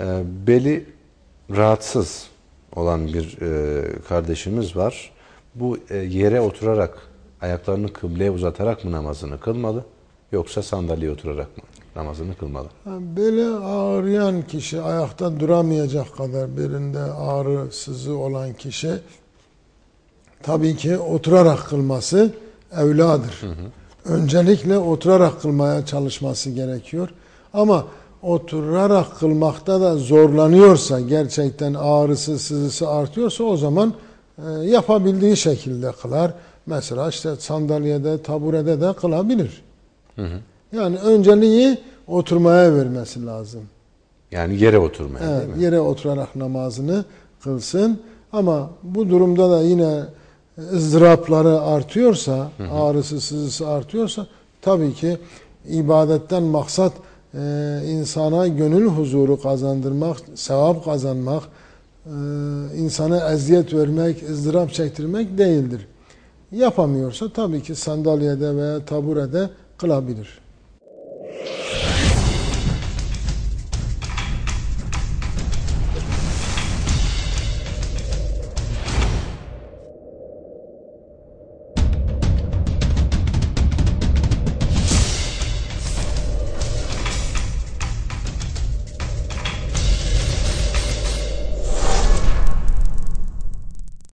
Ee, beli rahatsız olan bir e, kardeşimiz var. Bu e, yere oturarak, ayaklarını kıbleye uzatarak mı namazını kılmalı? Yoksa sandalyeye oturarak mı namazını kılmalı? Beli ağrıyan kişi, ayakta duramayacak kadar belinde ağrı, sızı olan kişi tabii ki oturarak kılması evladır. Öncelikle oturarak kılmaya çalışması gerekiyor. Ama oturarak kılmakta da zorlanıyorsa, gerçekten ağrısı, sızısı artıyorsa o zaman e, yapabildiği şekilde kılar. Mesela işte sandalyede, taburede de kılabilir. Yani önceliği oturmaya vermesi lazım. Yani yere oturmaya Evet, değil mi? yere oturarak namazını kılsın. Ama bu durumda da yine ızdırapları artıyorsa, ağrısı, sızısı artıyorsa tabii ki ibadetten maksat e, insana gönül huzuru kazandırmak, sevap kazanmak, e, insana eziyet vermek, ızdırap çektirmek değildir. Yapamıyorsa tabii ki sandalyede veya taburede kılabilir.